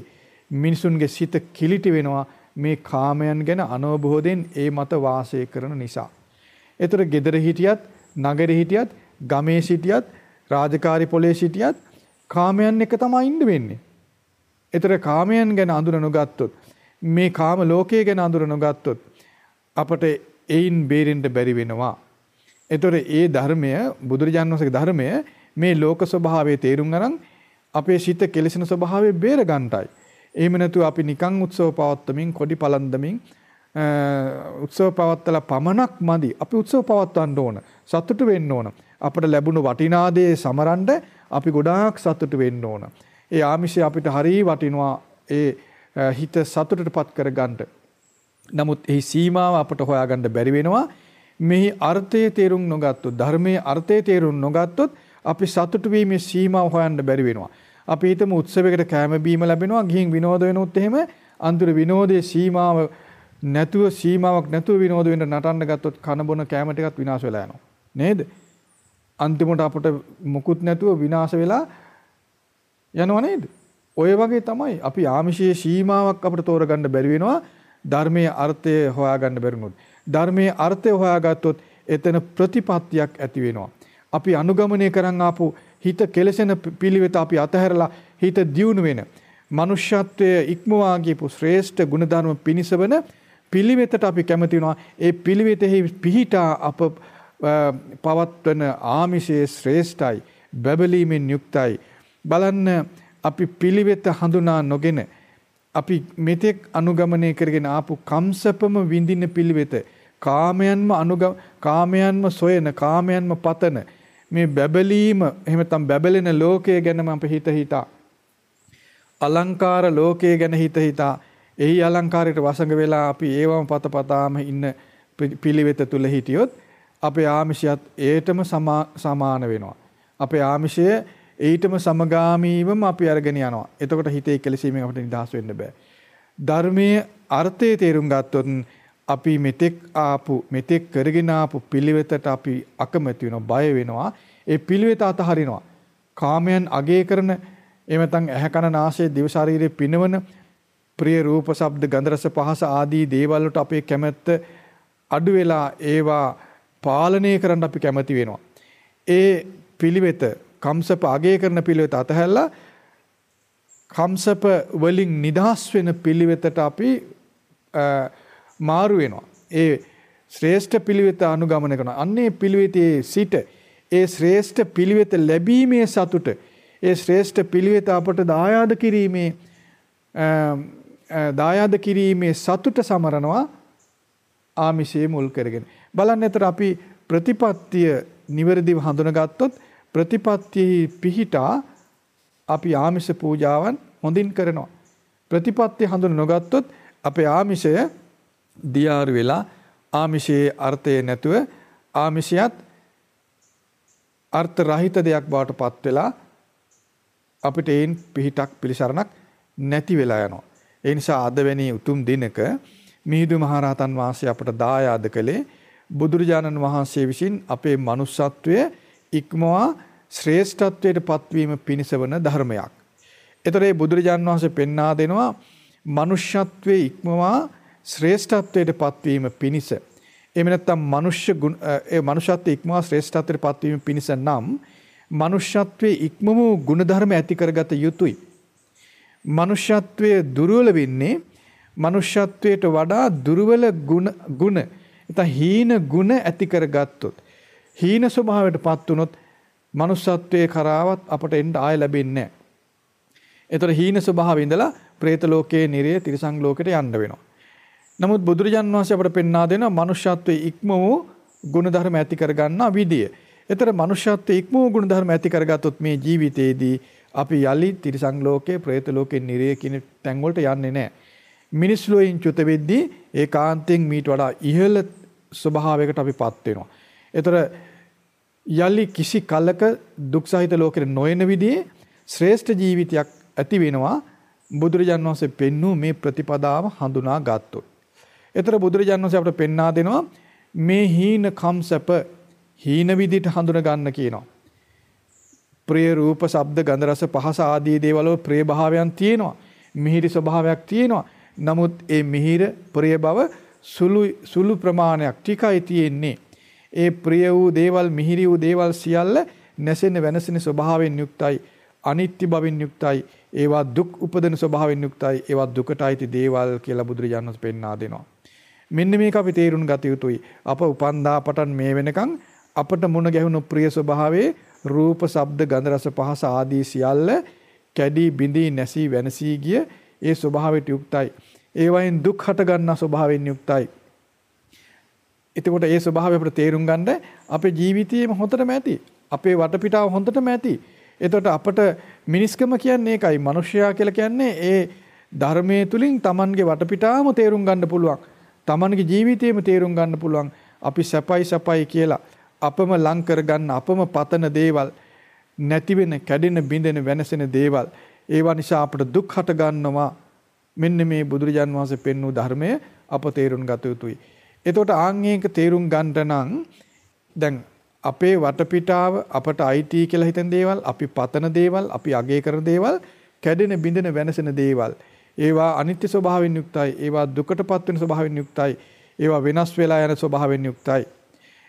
මිනිසුන්ගේ සිත කිලිටි වෙනවා මේ කාමයන් ගැන අනවබෝධයෙන් ඒ මත වාසය කරන නිසා. ඒතර gedara හිටියත් නගරේ හිටියත් ගමේ සිටියත් රාජකාරි පොලේ සිටියත් කාමයන් එක තමයි ඉන්න වෙන්නේ. ඒතර කාමයන් ගැන අඳුර නොගත්තොත් මේ කාම ලෝකයේ ගැන අඳුර නොගත්තොත් අපට එයින් බේරෙන්න බැරි වෙනවා. ඒතර ඒ ධර්මය බුදුරජාණන් වහන්සේගේ ධර්මය මේ ලෝක ස්වභාවයේ තේරුම් අරන් අපේ සිත කෙලෙසෙන ස්වභාවය බේර ගන්නටයි. එහෙම නැතුව අපි නිකන් උත්සව පවත්වමින් කොඩි පලන්දමින් උත්සව පවත්තලා පමණක් මදි. අපි උත්සව පවත්වන්න ඕන. සතුටු වෙන්න ඕන. අපට ලැබුණු වටිනා දේ සමරන්න අපි ගොඩාක් සතුටු වෙන්න ඕන. ඒ ආමිෂය අපිට හරිය වටිනවා. ඒ හිත සතුටටපත් කරගන්න. නමුත් එහි සීමාව අපට හොයාගන්න බැරි වෙනවා. මෙහි අර්ථය තේරුම් නොගත්තොත් ධර්මයේ අර්ථය තේරුම් නොගත්තොත් අපි සතුටු වීමේ සීමාව හොයන්න බැරි වෙනවා. අපි හිතමු උත්සවයකට කැම බීම ලැබෙනවා ගිහින් විනෝද වෙනොත් එහෙම අන්තිම විනෝදයේ සීමාව නැතුව සීමාවක් නැතුව විනෝද වෙන්න නටන්න ගත්තොත් කන බොන කැම ටිකත් විනාශ වෙලා යනවා. නේද? අන්තිමට අපට මුකුත් නැතුව විනාශ වෙලා යනවා නේද? ඔය වගේ තමයි අපි ආමිෂයේ සීමාවක් අපිට තෝරගන්න බැරි වෙනවා ධර්මයේ අර්ථය හොයාගන්න බැරිනොත්. ධර්මයේ අර්ථය හොයාගත්තොත් එතන ප්‍රතිපත්තියක් ඇති වෙනවා. අපි අනුගමනය කරන් ආපු හිත කෙලසෙන පිළිවෙත අපි අතහැරලා හිත දියුණු වෙන මනුෂ්‍යත්වයේ ඉක්මවා ගියපු ශ්‍රේෂ්ඨ ගුණධර්ම පිනිසවන පිළිවෙතට අපි කැමති වෙනවා. ඒ පිළිවෙතෙහි පිහිටා අප පවත්වන ආමිෂයේ ශ්‍රේෂ්ඨයි බබලීමෙන් යුක්තයි. බලන්න අපි පිළිවෙත හඳුනා නොගෙන අපි මෙතෙක් අනුගමනය කරගෙන ආපු කම්සපම විඳින පිළිවෙත කාමයන්ම අනුගම කාමයන්ම සොයන කාමයන්ම පතන මේ බැබලීම එහෙම නැත්නම් බැබලෙන ලෝකය ගැනම අප හිත හිතා අලංකාර ලෝකය ගැන හිත හිතා එහි අලංකාරයට වසඟ වෙලා අපි ඒවම පත පතාම ඉන්න පිළිවෙත තුල හිටියොත් අපේ ආමිෂයත් ඒටම සමාන වෙනවා අපේ ආමිෂය ඊටම සමගාමීවම අපි අරගෙන යනවා. එතකොට හිතේ කෙලසීමෙන් අපිට නිදහස් වෙන්න බෑ. ධර්මයේ අර්ථය තේරුම් ගත්තොත් අපි මෙතෙක් ආපු මෙතෙක් කරගෙන ආපු පිළිවෙතට අපි අකමැති වෙනවා, බය වෙනවා. ඒ පිළිවෙත අතහරිනවා. කාමයන් අගය කරන එහෙම නැත්නම් ඇහැ කන නාසය දිව ශරීරයේ පිනවන ප්‍රිය රූප ශබ්ද ගන්ධ රස පහස ආදී දේවල් වලට අපේ කැමැත්ත අඩු වෙලා ඒවා පාලනය කරන්න අපි කැමති වෙනවා. ඒ පිළිවෙත කම්සප අගය කරන පිළිවෙත අතහැරලා කම්සප වලින් නිදහස් වෙන පිළිවෙතට අපි මාරු වෙනවා. ඒ ශ්‍රේෂ්ඨ පිළිවෙත අනුගමනය කරනවා. අන්නේ පිළිවෙතේ සිට ඒ ශ්‍රේෂ්ඨ පිළිවෙත ලැබීමේ සතුට ඒ ශ්‍රේෂ්ඨ පිළිවෙත අපට දායාද කිරීමේ දායාද කිරීමේ සතුට සමරනවා ආමිෂයේ මුල් කරගෙන. බලන්න එතර අපි ප්‍රතිපත්තිය නිවැරදිව හඳුනගත්තොත් ප්‍රතිපත්තියෙහි පිහිටා අපි ආමිෂ පූජාවන් හොඳින් කරනවා. ප්‍රතිපත්තිය හඳුන නොගත්තොත් අපේ ආමිෂය දියාරු වෙලා ආමිෂයේ අර්ථය නැතුව ආමිෂයත් අර්ථ රහිත දෙයක් බවට පත් වෙලා අපිට ඒන් පිහිටක් පිළිසරණක් නැති වෙලා යනවා. ඒ නිසා අද වැනි උතුම් දිනක මිහිඳු මහරහතන් වහන්සේ අපට දායාද කළේ බුදුරජාණන් වහන්සේ විසින් අපේ manussත්වයේ ඉක්මවා ශ්‍රේෂ්ඨත්වයට පත්වීම පිණිස වන ධර්මයක්. ඒතර ඒ බුදුරජාන් වහන්සේ පෙන්වා දෙනවා මනුෂ්‍යත්වයේ ඉක්මවා ශ්‍රේෂ්ඨත්වයට පත්වීම පිණිස. එහෙම නැත්නම් මනුෂ්‍ය ගුණ ඒ මනුෂ්‍යත්වයේ ඉක්මවා ශ්‍රේෂ්ඨත්වයට පත්වීම පිණිස නම් මනුෂ්‍යත්වයේ ඉක්ම වූ ගුණධර්ම ඇති කරගත යුතුයි. මනුෂ්‍යත්වයේ දුර්වල වෙන්නේ මනුෂ්‍යත්වයට වඩා දුර්වල ගුණ ගුණ නැත්නම් හීන ගුණ ඇති කරගත්තොත් හීන ස්වභාවයටපත් වුනොත් manussත්වයේ කරාවත් අපට එන්න ආය ලැබෙන්නේ නැහැ. ඒතර හීන ස්වභාවය ඉඳලා പ്രേත ලෝකයේ නිරය තිරිසං ලෝකයට යන්න වෙනවා. නමුත් බුදුරජාන් වහන්සේ අපට පෙන්වා දෙනවා manussත්වයේ ඉක්ම වූ ගුණධර්ම ඇති කරගන්නා විදිය. ඒතර manussත්වයේ ඉක්ම වූ ගුණධර්ම ඇති කරගත්තොත් මේ ජීවිතේදී අපි යලි තිරිසං ලෝකයේ പ്രേත ලෝකයේ නිරය කියන තැන් වලට යන්නේ නැහැ. මිනිස් ලෝයින් චුත වෙද්දී ඒකාන්තයෙන් මීට වඩා ඉහළ ස්වභාවයකට අපිපත් වෙනවා. ඒතර යලි කිසි කලක දුක් සහිත ලෝකෙට නොයන විදිහේ ශ්‍රේෂ්ඨ ජීවිතයක් ඇති වෙනවා බුදුරජාන් වහන්සේ පෙන්වූ මේ ප්‍රතිපදාව හඳුනා ගත්තොත්. ඒතර බුදුරජාන් වහන්සේ අපට පෙන්වා දෙනවා මේ හීන කම්සප හීන විදිහට හඳුන ගන්න කියනවා. ප්‍රිය රූප, ශබ්ද, ගන්ධ, රස, පහස ආදී දේවල් වල ප්‍රිය භාවයන් තියෙනවා. මිහිරි ස්වභාවයක් තියෙනවා. නමුත් ඒ මිහිර ප්‍රිය බව සුළු සුළු ප්‍රමාණයක් ටිකයි තියෙන්නේ. ඒ ප්‍රිය වූ දේවල් මිහිරි වූ දේවල් සියල්ල නැසෙන වෙනසෙන ස්වභාවයෙන් යුක්තයි අනිත්‍ය බවින් යුක්තයි ඒවා දුක් උපදින ස්වභාවයෙන් යුක්තයි ඒවා දුකට අයිති දේවල් කියලා බුදුරජාණන් වහන්සේ පෙන්වා දෙනවා මෙන්න මේක අපි තේරුම් ගත යුතුයි අප උපන්දා පටන් මේ වෙනකන් අපට මුණ ගැහුණු ප්‍රිය ස්වභාවයේ රූප ශබ්ද ගන්ධ රස පහස ආදී සියල්ල කැඩී බිඳී නැසී වෙනසී ගිය ඒ ස්වභාවයට යුක්තයි ඒ වයින් දුක් හට ගන්නා ස්වභාවයෙන් යුක්තයි එතකොට ඒ ස්වභාවය අපිට තේරුම් ගන්න අපේ ජීවිතයේම හොඳටම ඇති. අපේ වටපිටාව හොඳටම ඇති. එතකොට අපට මිනිස්කම කියන්නේ ඒකයි. මිනිසයා කියලා කියන්නේ ඒ ධර්මයේ තුලින් Tamanගේ වටපිටාවම තේරුම් ගන්න පුළුවන්. Tamanගේ ජීවිතේම තේරුම් ගන්න පුළුවන්. අපි සැපයි සැපයි කියලා අපම ලං කරගන්න අපම පතන දේවල් නැති වෙන කැඩෙන බිඳෙන වෙනසෙන දේවල් ඒවා නිසා අපට දුක් හට ගන්නවා මෙන්න මේ බුදුරජාන් වහන්සේ පෙන්වූ ධර්මය අප තේරුම් ගත යුතුයි එතකොට ආන්ගේක තේරුම් ගන්නට නම් දැන් අපේ වටපිටාව අපට අයිති කියලා හිතන දේවල්, අපි පතන දේවල්, අපි අගය කරන දේවල්, කැඩෙන බිඳෙන වෙනසෙන දේවල්. ඒවා අනිත්‍ය ස්වභාවයෙන් යුක්තයි. ඒවා දුකටපත් වෙන ස්වභාවයෙන් යුක්තයි. ඒවා වෙනස් වෙලා යන ස්වභාවයෙන් යුක්තයි.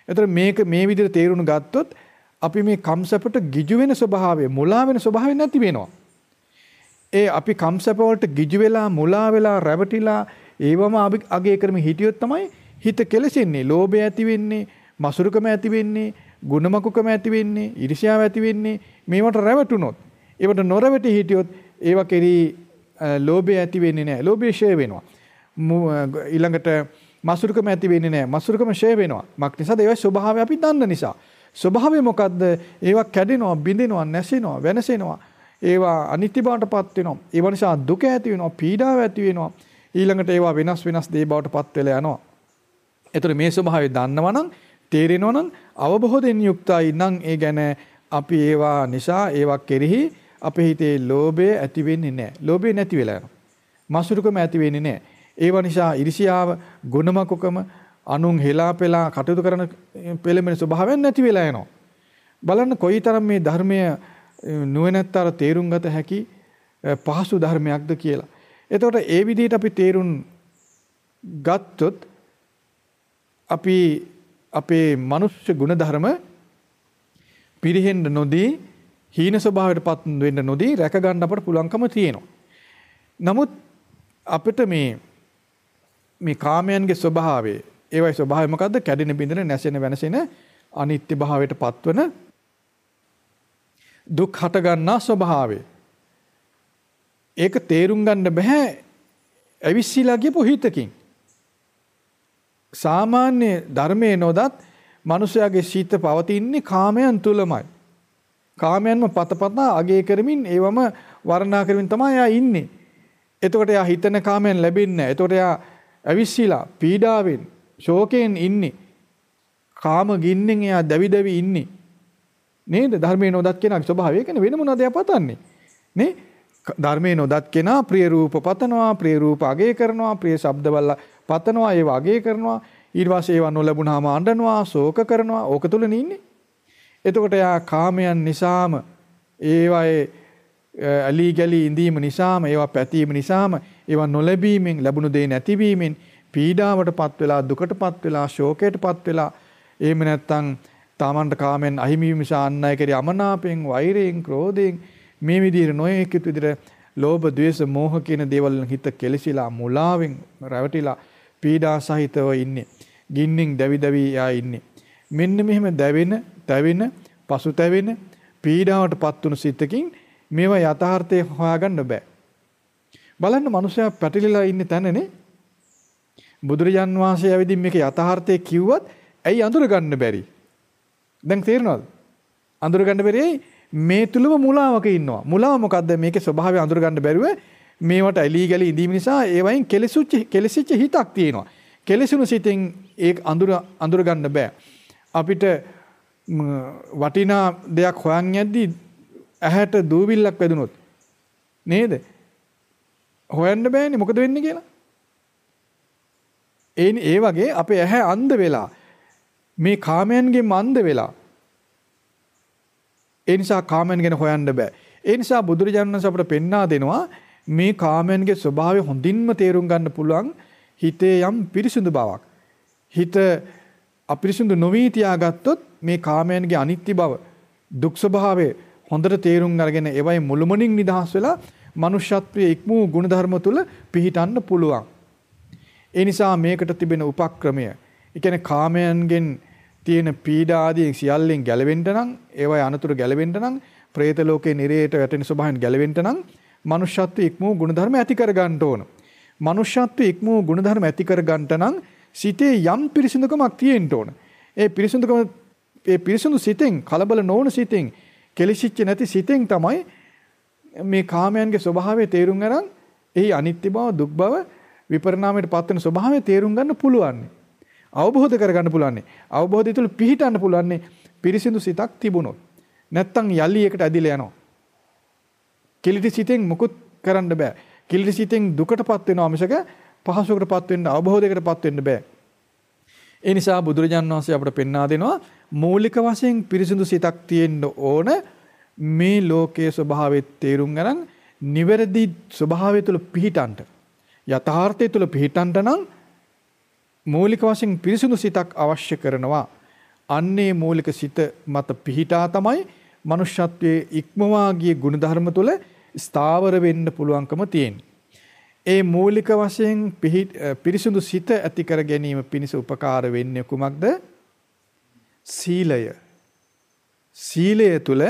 එතකොට මේක මේ විදිහට තේරුණු ගත්තොත් අපි මේ කම්සපට ගිජු වෙන ස්වභාවය, මුලා වෙන ස්වභාවය නැති වෙනවා. ඒ අපි කම්සප වලට ගිජු වෙලා, මුලා වෙලා, රැවටිලා ඒවම අගය කරමින් හිටියොත් තමයි හිත කෙලසෙන්නේ. ලෝභය ඇති වෙන්නේ, මසුරුකම ඇති වෙන්නේ, ගුණමකුකම ඇති වෙන්නේ, iriසියාව ඇති වෙන්නේ. මේවට රැවටුනොත්, ඒවට නොරැවටි හිටියොත් ඒව කෙරී ලෝභය ඇති වෙන්නේ නැහැ. ලෝභය ෂය වෙනවා. ඊළඟට මසුරුකම ඇති වෙන්නේ නැහැ. මසුරුකම ෂය වෙනවා. මක් නිසාද? ඒවා ස්වභාවය අපි දන්න නිසා. ස්වභාවය මොකද්ද? ඒවා කැඩෙනවා, බිඳෙනවා, නැසෙනවා, වෙනසෙනවා. ඒවා අනිත්‍ය බවටපත් වෙනවා. ඒවා නිසා දුක ඇති වෙනවා, පීඩාව ඇති වෙනවා. ඊළඟට ඒවා වෙනස් වෙනස් දේ බවටපත් වෙලා යනවා. එතකොට මේ ස්වභාවය දන්නවනම් තේරෙනවනම් අවබෝධයෙන් යුක්තයි නම් ඒ ගැන අපි ඒවා නිසා ඒවා කෙරෙහි අපේ හිතේ ලෝභය ඇති වෙන්නේ නැහැ. ලෝභය නැති වෙලා යනවා. මසුරුකම ඇති වෙන්නේ නැහැ. ඒවා නිසා ඉරිසියාව, ගුණමකුකම, අනුන් හෙලා පෙලා කටයුතු කරන පෙළඹෙන ස්වභාවයෙන් නැති වෙලා යනවා. බලන්න කොයිතරම් මේ ධර්මය නුවණැත්තර තේරුම් ගත හැකි පහසු ධර්මයක්ද කියලා. එතකොට ඒ විදිහට අපි තේරුම් ගත්තොත් අපි අපේ මනුෂ්‍ය ගුණධර්ම පිරිහෙන්න නොදී හීන ස්වභාවයටපත් වෙන්න නොදී රැක ගන්න අපට පුළුවන්කම තියෙනවා. නමුත් අපිට මේ මේ කාමයන්ගේ ස්වභාවය ඒවයි ස්වභාවය මොකද්ද? කැඩෙන බිඳෙන නැසෙන වෙනසෙන අනිත්‍ය භාවයටපත් වෙන දුක් හට ගන්නා ස්වභාවය. ඒක තේරුම් ගන්න බෑ ඇවිස්සීලා ගියපු හිතකින්. සාමාන්‍ය ධර්මයේ නොදත් මිනිසයාගේ සිත පවතින්නේ කාමයන් තුලමයි. කාමයන්ම පතපතා අගේ කරමින් ඒවම වර්ණනා කරමින් තමයි එයා ඉන්නේ. එතකොට එයා හිතන කාමයන් ලැබෙන්නේ නැහැ. එතකොට එයා ඇවිස්සීලා පීඩාවෙන් ශෝකයෙන් ඉන්නේ. කාම ගින්නෙන් එයා දැවි දැවි ඉන්නේ. නේද? ධර්මයේ නොදත් කෙනාගේ ස්වභාවය කියන වෙන මොනවද එයා පතන්නේ? නේ? ධර්මයේ නොදත් කෙනා ප්‍රිය රූප පතනවා, ප්‍රිය රූප අගය කරනවා, ප්‍රිය ශබ්දවල පතනවා ඒව අගය කරනවා ඊට පස්සේ ඒව නොලැබුණාම අඬනවා ශෝක කරනවා ඕක තුල නින්නේ එතකොට යා කාමයන් නිසාම ඒවයේ අලි ගලි ඉඳීම නිසාම ඒවා පැතීම නිසාම ඒවා නොලැබීමෙන් ලැබුණු දේ නැතිවීමෙන් පීඩාවටපත් වෙලා දුකටපත් වෙලා ශෝකයටපත් වෙලා එහෙම නැත්නම් තමන්ට කාමෙන් අහිමි වීම නිසා අන් අය කෙරේ අමනාපයෙන් වෛරයෙන් ක්‍රෝධයෙන් මේ විදිහට නොයෙක් විදිහට ලෝභ ද්වේෂ මෝහ කියන දේවල් හිත කෙලසිලා මුලාවෙන් රැවටිලා පීඩා සහිතව ඉන්නේ. ගින්නින් දැවි දැවි යා ඉන්නේ. මෙන්න මෙහෙම දැවෙන, තැවෙන, පසුතැවෙන පීඩාවටපත් වුණු සිතකින් මේවා යථාර්ථය හොයාගන්න බෑ. බලන්න මනුස්සයා පැටලිලා ඉන්නේ තැනනේ. බුදුරජාන් වහන්සේ ඇවිදින් මේක යථාර්ථය කිව්වත් ඇයි අඳුර ගන්න බැරි? දැන් තේරෙනවද? අඳුර ගන්න බැරි මේ තුලම මුලාවක ඉන්නවා. මුලාව මොකද්ද? මේකේ ස්වභාවය අඳුර ගන්න බැරුව මේවට ඇලී ගලී ඉඳීම නිසා ඒ වයින් කෙලෙසුච්ච කෙලෙසිච්ච හිතක් තියෙනවා. කෙලෙසුණු සිතෙන් ඒක අඳුර අඳුර ගන්න බෑ. අපිට වටිනා දෙයක් හොයන් යද්දී ඇහැට දූවිල්ලක් වැදුනොත් නේද? හොයන්න බෑනේ මොකද වෙන්නේ කියලා. ඒ ඒ වගේ අපේ ඇහැ අන්ධ වෙලා මේ කාමයන්ගෙන් අන්ධ වෙලා ඒ නිසා කාමයන් ගැන හොයන්න බෑ. ඒ නිසා බුදුරජාණන් වහන්සේ අපට පෙන්වා දෙනවා මේ කාමයන්ගේ ස්වභාවය හොඳින්ම තේරුම් ගන්න පුළුවන් හිතේ යම් පිරිසිදු බවක්. හිත අපිරිසුදු නොවී තියාගත්තොත් මේ කාමයන්ගේ අනිත්‍ය බව දුක් ස්වභාවය හොඳට තේරුම් අරගෙන ඒවයි මුළුමනින් නිදහස් වෙලා මනුෂ්‍යත්වයේ ඉක්මූ ගුණධර්ම තුල පිහිටන්න පුළුවන්. ඒ නිසා මේකට තිබෙන උපක්‍රමය, ඒ කියන්නේ කාමයන්ගෙන් තියෙන පීඩා ආදී සියල්ලෙන් ගැලවෙන්න නම්, ඒවයි අනතුරු ගැලවෙන්න නම්, പ്രേත ලෝකේ නිරේට වැටෙන ස්වභාවයෙන් ගැලවෙන්න නම්, මනුෂ්‍යත්වයේ ඉක්මූ ගුණධර්ම ඇති කර ගන්න ඕන. මනුෂ්‍යත්වයේ ඉක්මූ ගුණධර්ම ඇති කර ගන්නට නම් සිතේ යම් පිරිසිදුකමක් තියෙන්න ඕන. ඒ පිරිසිදුකම ඒ පිරිසිදු සිතෙන් කලබල නොවන සිතෙන් කෙලිසිච්ච නැති සිතෙන් තමයි මේ කාමයන්ගේ ස්වභාවය තේරුම් අරන් එහි අනිත්‍ය බව දුක් බව විපරිණාමයට පත් වෙන ස්වභාවය තේරුම් ගන්න පුළුවන්. අවබෝධ කරගන්න පුළුවන්. අවබෝධය තුළ පිහිටන්න පුළුවන් පිරිසිදු සිතක් තිබුණොත්. නැත්තම් යලි එකට ඇදිලා යනවා. කිලිටි සිතෙන් මුකුත් කරන්න බෑ. කිලිටි සිතෙන් දුකටපත් වෙනවා මිසක පහසුවකටපත් වෙන්න අවබෝධයකටපත් වෙන්න බෑ. ඒ නිසා බුදුරජාණන් වහන්සේ අපට පෙන්වා දෙනවා මූලික වශයෙන් පිරිසිදු සිතක් තියෙන්න ඕන මේ ලෝකයේ ස්වභාවය තේරුම් ගන්න නිවැරදි ස්වභාවය තුළ පිහිටන්ට යථාර්ථය තුළ පිහිටන්ට නම් මූලික වශයෙන් පිරිසිදු සිතක් අවශ්‍ය කරනවා අන්නේ මූලික සිත මත පිහිටා තමයි මනුෂ්‍යත්වයේ ඉක්මවා ගිය ගුණධර්ම තුළ ස්ථාවර වෙන්න පුළුවන්කම තියෙන්නේ ඒ මූලික වශයෙන් පිරිසිදු සිත ඇති කර ගැනීම පිණිස උපකාර වෙන්නේ කුමක්ද? සීලය. සීලය තුල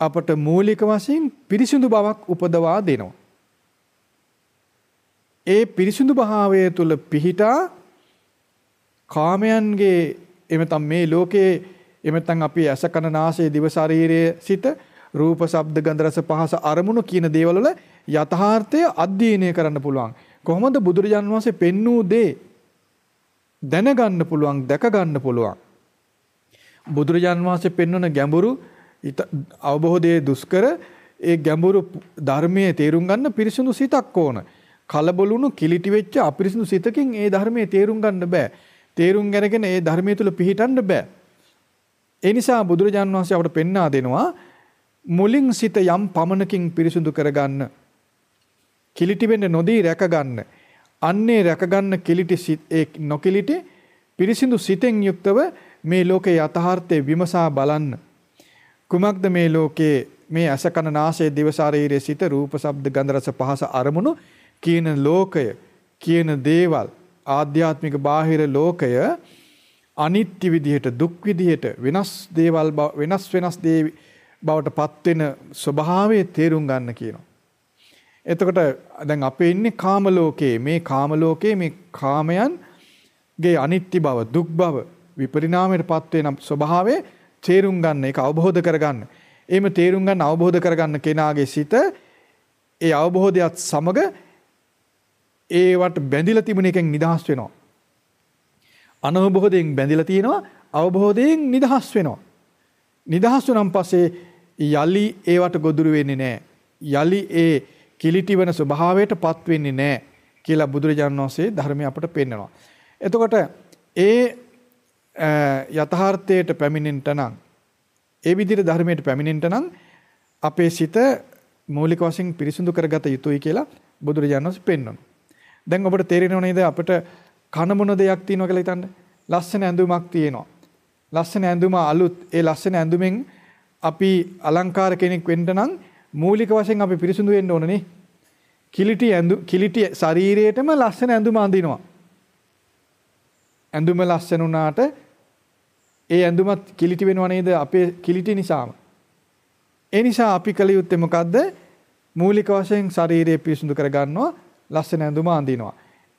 අපට මූලික වශයෙන් පිරිසිදු බවක් උපදවා දෙනවා. ඒ පිරිසිදු භාවය තුල පිහිටා කාමයන්ගේ එමෙතන් මේ ලෝකයේ එමෙතන් අපි ඇස කන නාසය දිව ශරීරයේ සිට රූප ශබ්ද ගන්ධ රස පහස අරමුණු කියන දේවල් වල යථාර්ථය අධ්‍යයනය කරන්න පුළුවන්. කොහොමද බුදුරජාන් වහන්සේ පෙන්වූ දේ දැනගන්න පුළුවන්, දැක ගන්න පුළුවන්. බුදුරජාන් වහන්සේ පෙන්වන ගැඹුරු අවබෝධයේ දුෂ්කර ඒ ගැඹුරු ධර්මයේ තේරුම් ගන්න පිරිසිදු සිතක් ඕන. කලබලුණු කිලිටි වෙච්ච අපිරිසිදු සිතකින් ඒ ධර්මයේ තේරුම් ගන්න බෑ. තේරුම් අරගෙන ඒ ධර්මයේ තුල පිහිටන්න බෑ. ඒ නිසා බුදුරජාන් වහන්සේ අපට පෙන්වා දෙනවා මුලින් සිත යම් පමණකින් පිරිසුදු කරගන්න කිලිටි වෙන්න නොදී රැකගන්න අන්නේ රැකගන්න කිලිටි සිත් ඒ නොකිලිටි පිරිසිදු සිතෙන් යුක්තව මේ ලෝකේ යථාර්ථය විමසා බලන්න කුමක්ද මේ ලෝකේ මේ අස කන නාසය දිව ශරීරයේ සිත රූප ශබ්ද ගන්ධ රස පහස අරමුණු කියන ලෝකය කියන දේවල් ආධ්‍යාත්මික බාහිර ලෝකය අනිත්‍ය විදිහට දුක් විදිහට වෙනස් දේවල් වෙනස් වෙනස් දේ බවට පත් වෙන ස්වභාවය තේරුම් ගන්න කියනවා. එතකොට දැන් අපේ ඉන්නේ කාම ලෝකයේ මේ කාම ලෝකයේ මේ කාමයන්ගේ අනිත්‍ය බව දුක් බව විපරිණාමයටපත් වෙන ස්වභාවය තේරුම් ගන්න ඒක අවබෝධ කරගන්න. එහෙම තේරුම් ගන්න අවබෝධ කරගන්න කෙනාගේ සිත ඒ අවබෝධයත් සමග ඒවට බැඳිලා තිබුණ එකෙන් නිදහස් වෙනවා. අනවබෝධයෙන් බැඳිලා තියෙනවා අවබෝධයෙන් නිදහස් වෙනවා. නිදහස් වුණන් පස්සේ යලි ඒවට ගොදුරු වෙන්නේ නැහැ. යලි ඒ කිලිටි වෙන ස්වභාවයටපත් වෙන්නේ නැහැ කියලා බුදුරජාණන් වහන්සේ ධර්මය අපට පෙන්නනවා. එතකොට ඒ යථාර්ථයට පැමිණෙන්න නම් ඒ විදිහට ධර්මයට පැමිණෙන්න නම් අපේ සිත මූලික වශයෙන් පිරිසිදු කරගත යුතුයි කියලා බුදුරජාණන් වහන්සේ පෙන්වනවා. දැන් ඔබට තේරෙනව නේද අපිට කන මොන දෙයක් තියෙනවා කියලා හිතන්න. ලස්සන ඇඳුමක් තියෙනවා. ලස්සන ඇඳුම අලුත් ඒ ලස්සන ඇඳුමෙන් අපි අලංකාර කෙනෙක් වෙන්න නම් මූලික වශයෙන් අපි පිරිසුදු වෙන්න ඕනනේ. කිලිටි ඇඳු කිලිටි ශරීරයේටම ලස්සන ඇඳුම අඳිනවා. ඇඳුම ලස්සන වුණාට ඒ ඇඳුමත් කිලිටි වෙනව නේද අපේ කිලිටි නිසාම. ඒ නිසා අපි කළ යුත්තේ මොකද්ද? මූලික වශයෙන් ශරීරය පිරිසුදු කරගන්නවා ලස්සන ඇඳුම අඳිනවා.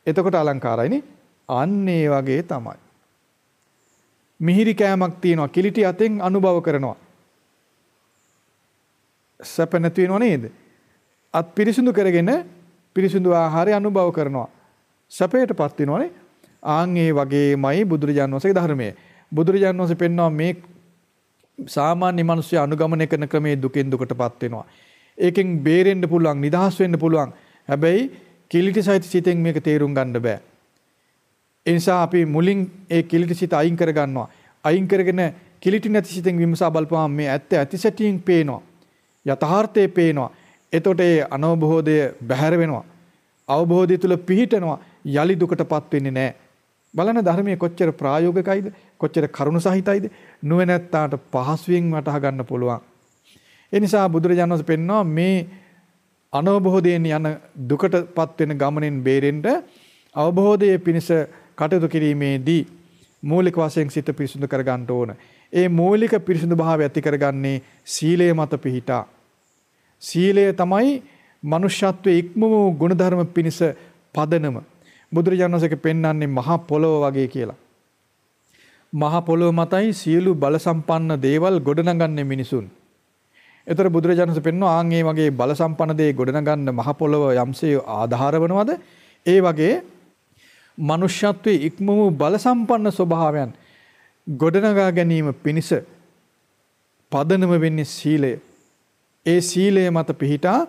එතකොට අලංකාරයිනේ. අන්න ඒ වගේ තමයි. මිහිරි කෑමක් තියෙනවා කිලිටි අතෙන් අනුභව කරනවා සැප නැති වෙනව නේද? අත් පිරිසිදු කරගෙන පිරිසිදු ආහාරය අනුභව කරනවා. සැපයටපත් වෙනවනේ. ආන් ඒ වගේමයි බුදුරජාණන් වහන්සේගේ ධර්මයේ. බුදුරජාණන් වහන්සේ පෙන්වනවා මේ සාමාන්‍ය මිනිස්සු අනුගමනය කරන ක්‍රමයේ දුකෙන් දුකටපත් වෙනවා. ඒකෙන් බේරෙන්න පුළුවන් නිදහස් වෙන්න පුළුවන්. හැබැයි කිලිටි සහිත සිතෙන් මේක තේරුම් ගන්න බෑ. ඒ නිසා අපි මුලින් ඒ කිලිටි සිත අයින් කර ගන්නවා. අයින් කරගෙන කිලිටි නැති සිතෙන් විමසා බලපුවාම මේ ඇත්ත ඇති සැටියෙන් පේනවා. යථාර්ථයේ පේනවා. එතකොට ඒ අනවබෝධය බැහැර වෙනවා. අවබෝධය තුල පිහිටනවා. යලි දුකටපත් වෙන්නේ නැහැ. බලන ධර්මයේ කොච්චර ප්‍රායෝගිකයිද කොච්චර කරුණ සහිතයිද නුවණැත්තාට පහසුවෙන් වටහා ගන්න පුළුවන්. ඒ නිසා බුදුරජාණන් වහන්සේ පෙන්වනවා මේ අනවබෝධයෙන් යන දුකටපත් වෙන ගමනෙන් බේරෙන්න අවබෝධයේ පිණිස කටයුතු කිරීමේදී මූලික වශයෙන් සිත පිරිසුදු කර ගන්න ඕන. ඒ මූලික පිරිසුදු භාවය ඇති කරගන්නේ සීලය මත පිහිටා. සීලය තමයි මනුෂ්‍යත්වයේ ඉක්ම වූ ගුණධර්ම පිණිස පදනම. බුදුරජාණන් වහන්සේ පෙන්වන්නේ මහා පොළොව වගේ කියලා. මහා පොළොව මතයි සියලු බල සම්පන්න දේවල් ගොඩනගන්නේ මිනිසුන්. ඒතර බුදුරජාණන් වහන්සේ පෙන්වනවා ආන් ඒ වගේ බල සම්පන්න දේ ගොඩනගන්න මහා පොළොව යම්සේ ආධාර වනවද? ඒ වගේ මනුෂ්‍යත්වයේ ඉක්ම වූ බල සම්පන්න ස්වභාවයන් ගොඩනගා ගැනීම පිණිස පදනම වෙන්නේ සීලය. ඒ සීලය මත පිහිටා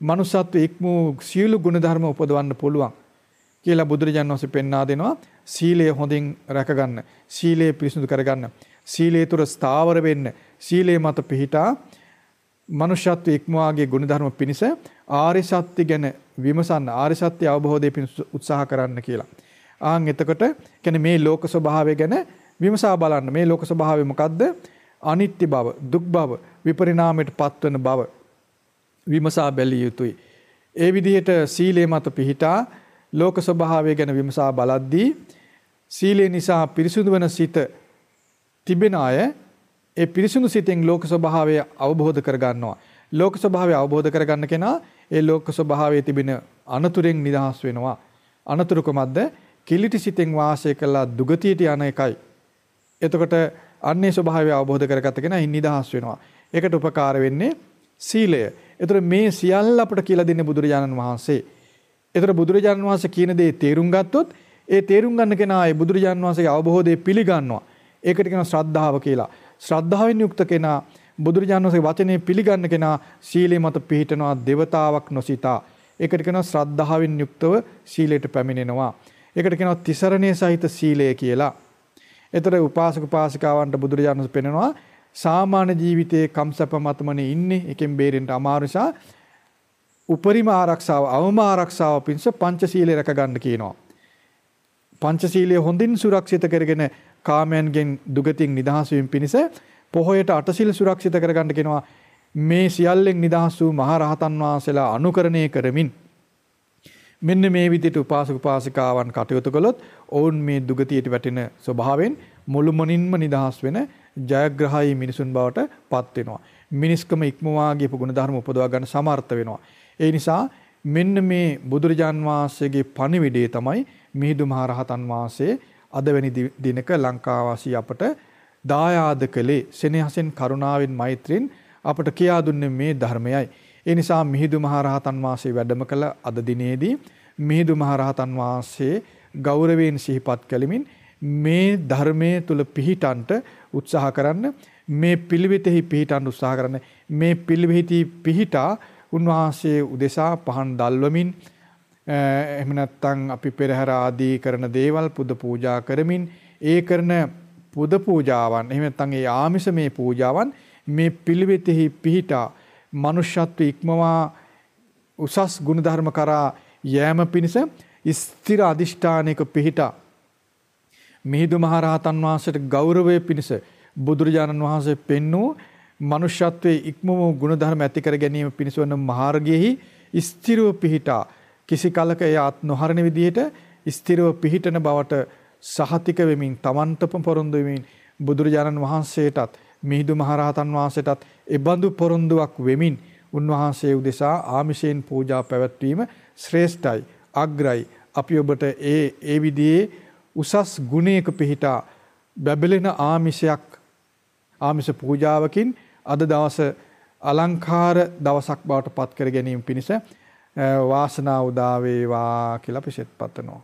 මනුෂ්‍යත්වයේ ඉක්ම වූ සියලු ගුණධර්ම උපදවන්න පුළුවන්. කියලා බුදුරජාණන් වහන්සේ පෙන්වා දෙනවා සීලය හොඳින් රැකගන්න සීලය පිරිසිදු කරගන්න සීලය තුර ස්ථාවර වෙන්න සීලය මත පිහිටා මනුෂ්‍යත්ව ඉක්මවාගේ ගුණධර්ම පිණිස ආර්ය සත්‍ය ගැන විමසන්න ආර්ය සත්‍ය අවබෝධය පිණිස උත්සාහ කරන්න කියලා. ආන් එතකොට කියන්නේ මේ ලෝක ස්වභාවය ගැන විමසා බලන්න මේ ලෝක ස්වභාවය මොකද්ද? අනිත්‍ය බව, දුක් බව, විපරිණාමයට පත්වන බව විමසා බැලිය යුතුයි. ඒ විදිහට සීලය මත පිහිටා ලෝක ස්වභාවය ගැන විමසා බලද්දී සීලය නිසා පිරිසුදු වන සිත තිබෙන අය ඒ පිරිසුදු සිතෙන් ලෝක ස්වභාවය අවබෝධ කරගන්නවා. ලෝක ස්වභාවය අවබෝධ කරගන්න කෙනා ඒ ලෝක ස්වභාවයේ තිබෙන අනතුරෙන් නිදහස් වෙනවා. අනතුරු කොමද්ද? කිලිටි සිතෙන් වාසය කළා දුගතියට යන එකයි. එතකොට අන්නේ ස්වභාවය අවබෝධ කරගත්ත කෙනා නිදහස් වෙනවා. ඒකට උපකාර වෙන්නේ සීලය. ඒතර මේ සියල්ල අපට කියලා දෙන්නේ බුදුරජාණන් වහන්සේ. ඒතර බුදුරජාණන් වහන්සේ කියන දේ තේරුම් ගත්තොත් ඒ තේරුම් ගන්න කෙනා ඒ බුදුරජාණන් වහන්සේගේ අවබෝධය පිළිගන්නවා. ඒකට කියනවා ශ්‍රද්ධාව කියලා. ශ්‍රද්ධාවෙන් යුක්ත කෙනා බුදුරජාණන් වහන්සේගේ වචනේ පිළිගන්න කෙනා සීලේ මත පිහිටනවා දෙවතාවක් නොසිතා. ඒකට කියනවා ශ්‍රද්ධාවෙන් යුක්තව සීලයට පැමිණෙනවා. ඒකට කියනවා තිසරණේ සහිත සීලය කියලා. ඒතර උපාසක උපාසිකාවන්ට බුදුරජාණන් වහන්සේ පෙන්වනවා සාමාන්‍ය ජීවිතයේ කම්සප මතමනේ ඉන්නේ එකෙන් බේරෙන්න අමාරු නිසා උපරිම ආරක්ෂාව අවම ආරක්ෂාව පිණිස පංචශීලය රැක ගන්න කියනවා. පංචශීලය හොඳින් සුරක්ෂිත කරගෙන කාමයන්ගෙන් දුගතින් නිදහස් වීම පිණිස පොහොයට අටසිල් සුරක්ෂිත කරගන්න කියනවා. මේ සියල්ලෙන් නිදහස් වූ මහරහතන් වහන්සේලා අනුකරණය කරමින් මෙන්න මේ විදිහට උපාසක උපාසිකාවන් කටයුතු කළොත් ඔවුන් මේ දුගතියට වැටෙන ස්වභාවයෙන් මුළුමනින්ම නිදහස් වෙන ජයග්‍රහයි මිනිසුන් බවට පත් වෙනවා. මිනිස්කම ඉක්මවා ගියපු ගුණධර්ම උපදවා ගන්න සමර්ථ වෙනවා. ඒ නිසා මෙන්න මේ බුදුරජාන් වහන්සේගේ පණිවිඩය තමයි මිහිඳු මහරහතන් වහන්සේ අද වැනි දිනක ලංකාවාසී අපට දායාද කළේ සෙනෙහසෙන් කරුණාවෙන් මෛත්‍රියෙන් අපට කියා දුන්නේ මේ ධර්මයයි. ඒ නිසා මිහිඳු මහරහතන් වහන්සේ වැඩම කළ අද දිනේදී මිහිඳු මහරහතන් වහන්සේ ගෞරවයෙන් සිහිපත් කළමින් මේ ධර්මයේ තුල පිහිටන්ට උත්සාහ කරන්න මේ පිළිවෙතෙහි පිහිටන්න උත්සාහ කරන්න මේ පිළිවෙහිදී පිහිටා උන්වහන්සේ උදෙසා පහන් දල්වමින් එහෙම නැත්නම් අපි පෙරහැර ආදී කරන දේවල් පුද පූජා කරමින් ඒ කරන පුද පූජාවන් එහෙම නැත්නම් ඒ ආමිෂමේ පූජාවන් මේ පිළිවෙතෙහි පිහිටා මනුෂ්‍යත්ව ඉක්මවා උසස් ගුණධර්ම කරා යෑම පිණිස ස්ථිර අදිෂ්ඨානයක පිහිටා. මිහිඳු මහරහතන් වහන්සේට ගෞරවය පිණිස බුදුරජාණන් වහන්සේ පෙන්වූ මනුෂ්‍යත්වයේ ඉක්ම වූ ගුණධර්ම ඇති කර ගැනීම පිණිස වන මාර්ගයේහි ස්ථිරව පිහිටා. කිසි කලක එය අත් නොහරන විදිහට ස්ථිරව පිහිටන බවට සහතික වෙමින් තමන්ටම පොරොන්දු වෙමින් බුදුරජාණන් වහන්සේටත් මිහිඳු මහරහතන් වහන්සේටත් එබඳු පොරොන්දුවක් වෙමින් උන්වහන්සේ උදෙසා ආමිෂයෙන් පූජා පැවැත්වීම ශ්‍රේෂ්ඨයි අග්‍රයි. අපි ඔබට ඒ ඒ විදිහේ උසස් ගුණයක පිහිටා බැබලෙන ආමිෂයක් ආමිෂ පූජාවකින් අද දවස අලංකාර දවසක් බවට පත් කර ගැනීම පිණිස වාසනාව උදා වේවා කියලා පිසෙත් පතනවා.